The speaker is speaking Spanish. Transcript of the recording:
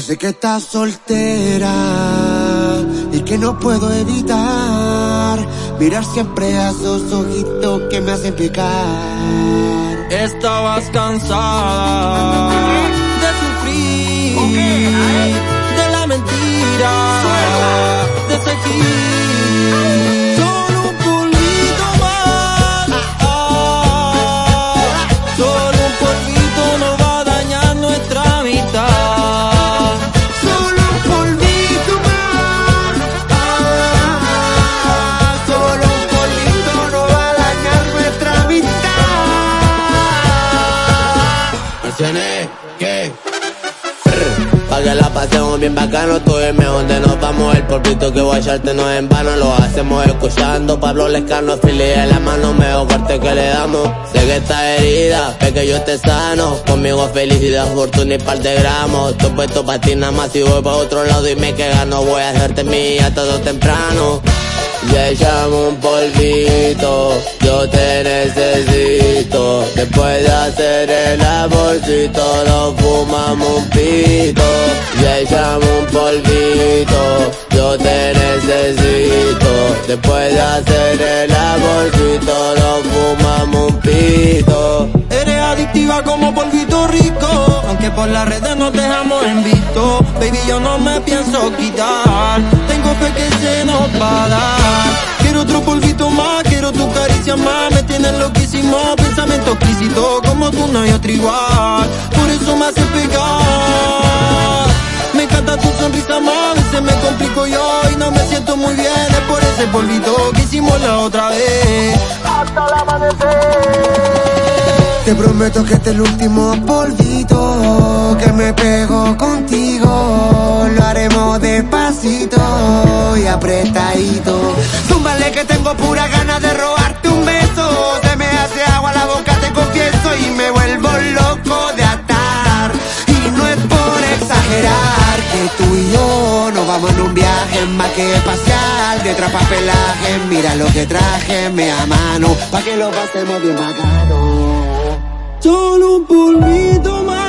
sé que estás soltera y que no puedo evitar mirar siempre a esos ojitos que me hacen picar. Estabas cansada Tienes que Pa' que la pasemos bien bacano, tú dime dónde nos vamos. El polvito que voy a echarte no es en vano Lo hacemos escuchando. Pablo Lescano Fili en la mano, mejor corte que le damos. Sé que estás herida, ve que yo esté sano. Conmigo felicidad, fortuna y par de gramos. Estoy puesto pa' ti nada más Si voy pa' otro lado y me que gano Voy a hacerte mía todo temprano. Ya echamos un polvito, yo te Después de hacer el amorcito, nos fumamos un pito. Ya echamos un polvito, yo te necesito. Después de hacer el amorcito, nos fumamos un pito. Eres adictiva como polvito rico Aunque por las redes nos dejamos en visto Baby yo no me pienso quitar Tengo fe que se nos va a dar Quiero otro polvito más, quiero tu caricia más Me tienes pensamiento explícito Como tú no hay otro igual. Por eso me hace pegar. Me encanta tu sonrisa más, a veces me complico yo Y no me siento muy bien, es por ese polvito Que hicimos la otra vez. Hasta el amanecer. Te prometo que este es el último polvito que me pego contigo. Lo haremos despacito y apretadito. Túmbale que tengo pura ganas que tú y yo nos vamos en un viaje más que espacial de papelaje. Mira lo que traje, me a mano, pa' que lo pasemos bien bacano. Solo un polvito más